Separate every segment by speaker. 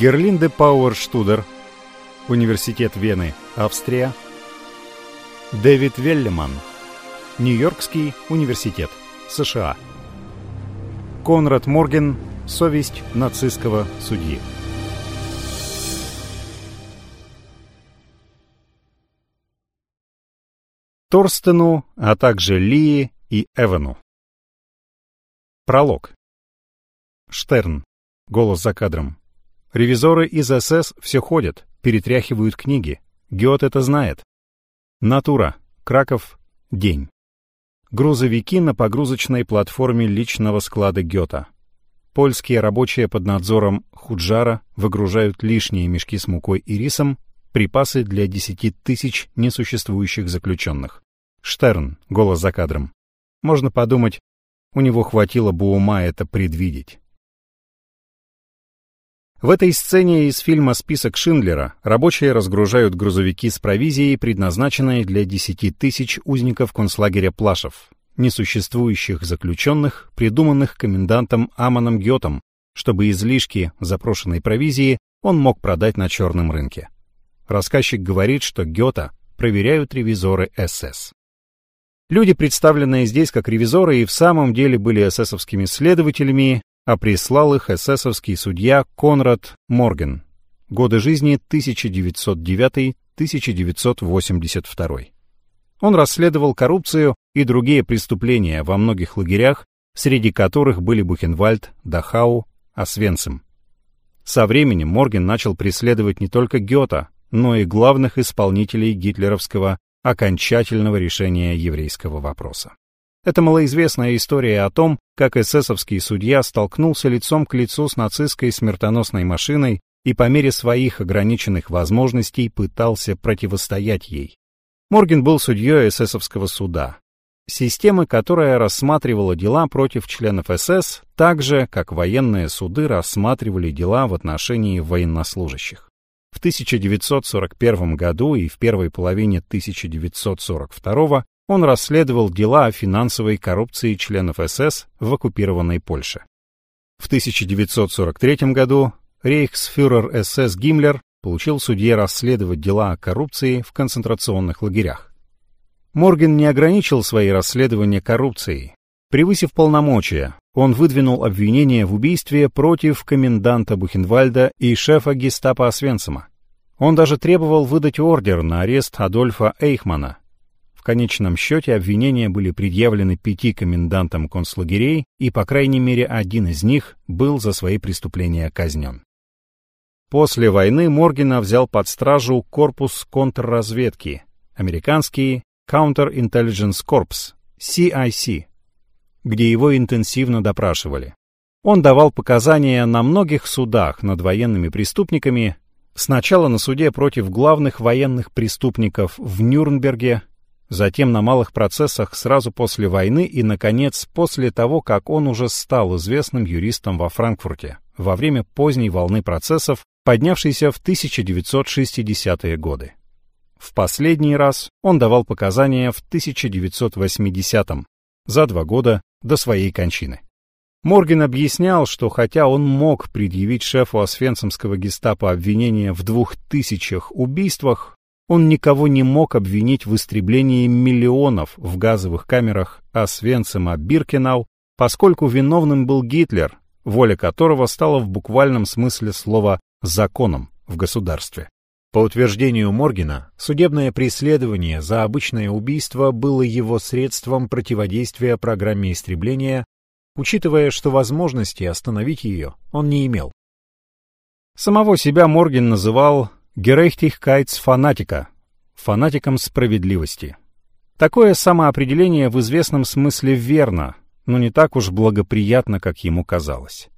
Speaker 1: Герлинде Пауэрштудер, Университет Вены, Австрия. Дэвид Веллеман, Нью-Йоркский университет, США. Конрад Морген, Совесть нацистского судьи. Торстену, а также Лии и Эвану. Пролог. Штерн. Голос за кадром. Ревизоры из СС все ходят, перетряхивают книги. Геот это знает. Натура. Краков. День. Грузовики на погрузочной платформе личного склада Гёта. Польские рабочие под надзором Худжара выгружают лишние мешки с мукой и рисом, припасы для десяти тысяч несуществующих заключенных. Штерн, голос за кадром. Можно подумать, у него хватило бы ума это предвидеть. В этой сцене из фильма «Список Шиндлера» рабочие разгружают грузовики с провизией, предназначенной для десяти тысяч узников концлагеря Плашев, несуществующих заключенных, придуманных комендантом Аманом Гетом, чтобы излишки запрошенной провизии он мог продать на черном рынке. Рассказчик говорит, что Гета проверяют ревизоры СС. Люди, представленные здесь как ревизоры, и в самом деле были эсэсовскими следователями, а прислал их эсэсовский судья Конрад Морген. Годы жизни 1909-1982. Он расследовал коррупцию и другие преступления во многих лагерях, среди которых были Бухенвальд, Дахау, Освенцим. Со временем Морген начал преследовать не только Гёта, но и главных исполнителей гитлеровского окончательного решения еврейского вопроса. Это малоизвестная история о том, как эсэсовский судья столкнулся лицом к лицу с нацистской смертоносной машиной и по мере своих ограниченных возможностей пытался противостоять ей. Морген был судьей эсэсовского суда, системы, которая рассматривала дела против членов СС так же, как военные суды рассматривали дела в отношении военнослужащих. В 1941 году и в первой половине 1942 он расследовал дела о финансовой коррупции членов СС в оккупированной Польше. В 1943 году рейхсфюрер СС Гиммлер получил судье расследовать дела о коррупции в концентрационных лагерях. Морген не ограничил свои расследования коррупцией. Превысив полномочия, он выдвинул обвинение в убийстве против коменданта Бухенвальда и шефа гестапо Освенцима. Он даже требовал выдать ордер на арест Адольфа Эйхмана. В конечном счете обвинения были предъявлены пяти комендантам концлагерей, и по крайней мере один из них был за свои преступления казнен. После войны Моргена взял под стражу корпус контрразведки, американский Counterintelligence Corps, CIC, где его интенсивно допрашивали. Он давал показания на многих судах над военными преступниками, сначала на суде против главных военных преступников в Нюрнберге, затем на малых процессах сразу после войны и, наконец, после того, как он уже стал известным юристом во Франкфурте во время поздней волны процессов, поднявшейся в 1960-е годы. В последний раз он давал показания в 1980-м, за два года до своей кончины. Морген объяснял, что хотя он мог предъявить шефу освенцимского гестапо обвинение в двух тысячах убийствах, он никого не мог обвинить в истреблении миллионов в газовых камерах Освенцима Биркенау, поскольку виновным был Гитлер, воля которого стала в буквальном смысле слова «законом» в государстве. По утверждению Моргена, судебное преследование за обычное убийство было его средством противодействия программе истребления, учитывая, что возможности остановить ее он не имел. Самого себя Морген называл «Gerechtigkeitsfanatiker» — фанатиком справедливости. Такое самоопределение в известном смысле верно, но не так уж благоприятно, как ему казалось.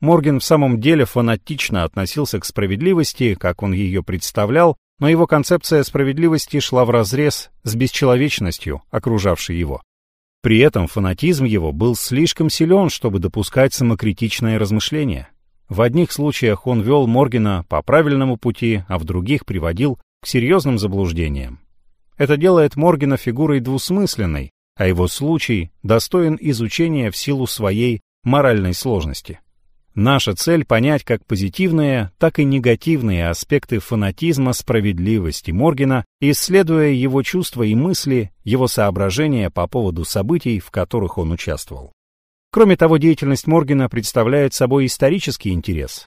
Speaker 1: Морген в самом деле фанатично относился к справедливости, как он ее представлял, но его концепция справедливости шла вразрез с бесчеловечностью, окружавшей его. При этом фанатизм его был слишком силен, чтобы допускать самокритичное размышление. В одних случаях он вел Моргена по правильному пути, а в других приводил к серьезным заблуждениям. Это делает Моргена фигурой двусмысленной, а его случай достоин изучения в силу своей моральной сложности. Наша цель — понять как позитивные, так и негативные аспекты фанатизма справедливости Моргена, исследуя его чувства и мысли, его соображения по поводу событий, в которых он участвовал. Кроме того, деятельность Моргена представляет собой исторический интерес.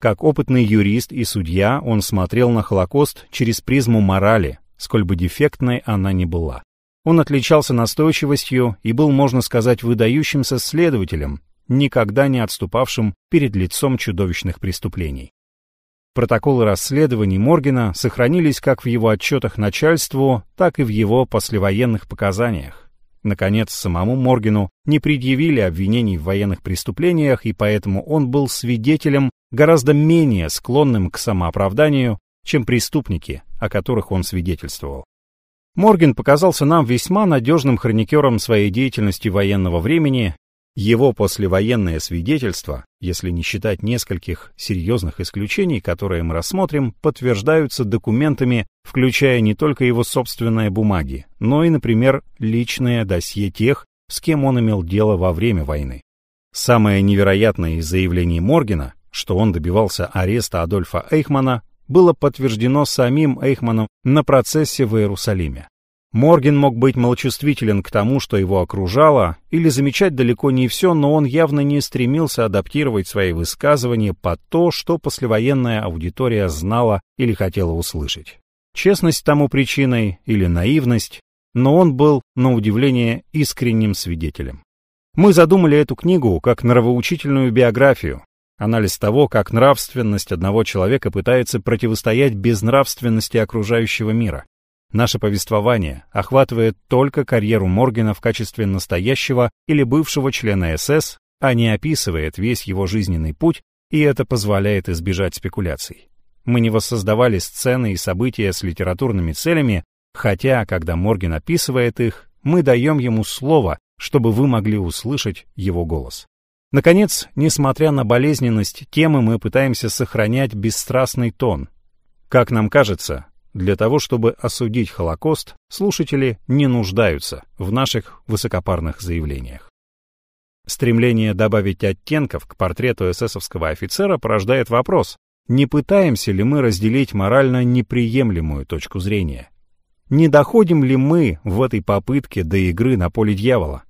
Speaker 1: Как опытный юрист и судья он смотрел на Холокост через призму морали, сколь бы дефектной она ни была. Он отличался настойчивостью и был, можно сказать, выдающимся следователем, никогда не отступавшим перед лицом чудовищных преступлений. Протоколы расследований Моргена сохранились как в его отчетах начальству, так и в его послевоенных показаниях. Наконец, самому Моргену не предъявили обвинений в военных преступлениях, и поэтому он был свидетелем, гораздо менее склонным к самооправданию, чем преступники, о которых он свидетельствовал. Морген показался нам весьма надежным хроникером своей деятельности военного времени его послевоенное свидетельство, если не считать нескольких серьезных исключений, которые мы рассмотрим, подтверждаются документами, включая не только его собственные бумаги, но и, например, личное досье тех, с кем он имел дело во время войны. Самое невероятное из заявлений Моргена, что он добивался ареста Адольфа Эйхмана, было подтверждено самим Эйхманом на процессе в Иерусалиме. Морген мог быть малочувствителен к тому, что его окружало, или замечать далеко не все, но он явно не стремился адаптировать свои высказывания под то, что послевоенная аудитория знала или хотела услышать. Честность тому причиной или наивность, но он был, на удивление, искренним свидетелем. Мы задумали эту книгу как нравоучительную биографию, анализ того, как нравственность одного человека пытается противостоять безнравственности окружающего мира. Наше повествование охватывает только карьеру Моргена в качестве настоящего или бывшего члена СС, а не описывает весь его жизненный путь, и это позволяет избежать спекуляций. Мы не воссоздавали сцены и события с литературными целями, хотя, когда Морген описывает их, мы даем ему слово, чтобы вы могли услышать его голос. Наконец, несмотря на болезненность темы, мы пытаемся сохранять бесстрастный тон. Как нам кажется, для того, чтобы осудить Холокост, слушатели не нуждаются в наших высокопарных заявлениях. Стремление добавить оттенков к портрету эсэсовского офицера порождает вопрос, не пытаемся ли мы разделить морально неприемлемую точку зрения? Не доходим ли мы в этой попытке до игры на поле дьявола?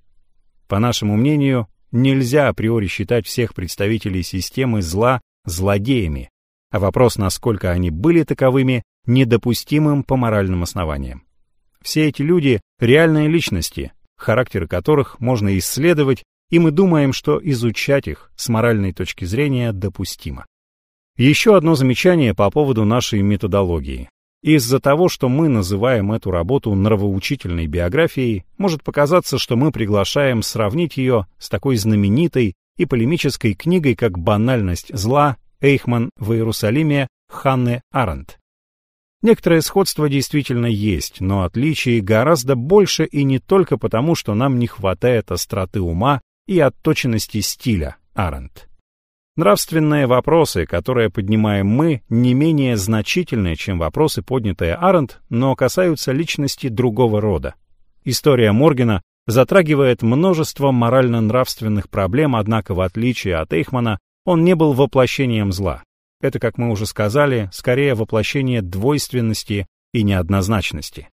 Speaker 1: По нашему мнению, нельзя априори считать всех представителей системы зла злодеями, а вопрос, насколько они были таковыми, недопустимым по моральным основаниям. Все эти люди — реальные личности, характеры которых можно исследовать, и мы думаем, что изучать их с моральной точки зрения допустимо. Еще одно замечание по поводу нашей методологии. Из-за того, что мы называем эту работу нравоучительной биографией, может показаться, что мы приглашаем сравнить ее с такой знаменитой и полемической книгой, как «Банальность зла» Эйхман в Иерусалиме Ханны Аренд. Некоторое сходство действительно есть, но отличий гораздо больше и не только потому, что нам не хватает остроты ума и отточенности стиля Аренд. Нравственные вопросы, которые поднимаем мы, не менее значительны, чем вопросы, поднятые Аренд, но касаются личности другого рода. История Моргена затрагивает множество морально-нравственных проблем, однако в отличие от Эйхмана, он не был воплощением зла. Это, как мы уже сказали, скорее воплощение двойственности и неоднозначности.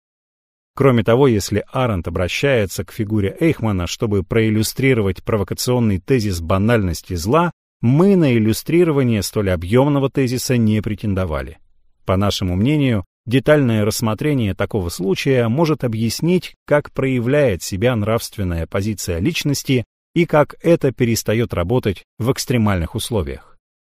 Speaker 1: Кроме того, если Аренд обращается к фигуре Эйхмана, чтобы проиллюстрировать провокационный тезис банальности зла, мы на иллюстрирование столь объемного тезиса не претендовали. По нашему мнению, детальное рассмотрение такого случая может объяснить, как проявляет себя нравственная позиция личности и как это перестает работать в экстремальных условиях.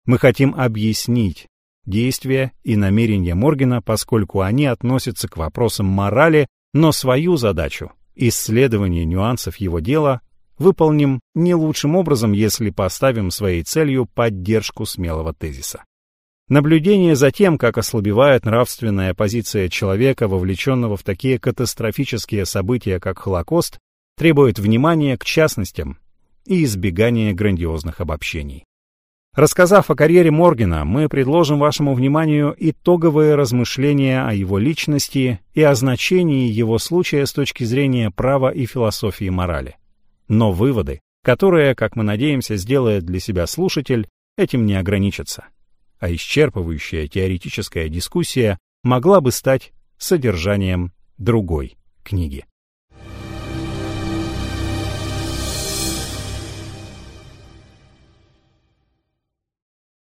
Speaker 1: Мы хотим объяснить действия и намерения Моргена, поскольку они относятся к вопросам морали, но свою задачу — исследование нюансов его дела — выполним не лучшим образом, если поставим своей целью поддержку смелого тезиса. Наблюдение за тем, как ослабевает нравственная позиция человека, вовлеченного в такие катастрофические события, как Холокост, требует внимания к частностям и избегания грандиозных обобщений. Рассказав о карьере Моргена, мы предложим вашему вниманию итоговые размышления о его личности и о значении его случая с точки зрения права и философии морали. Но выводы которое, как мы надеемся, сделает для себя слушатель, этим не ограничится. А исчерпывающая теоретическая дискуссия могла бы стать содержанием другой книги.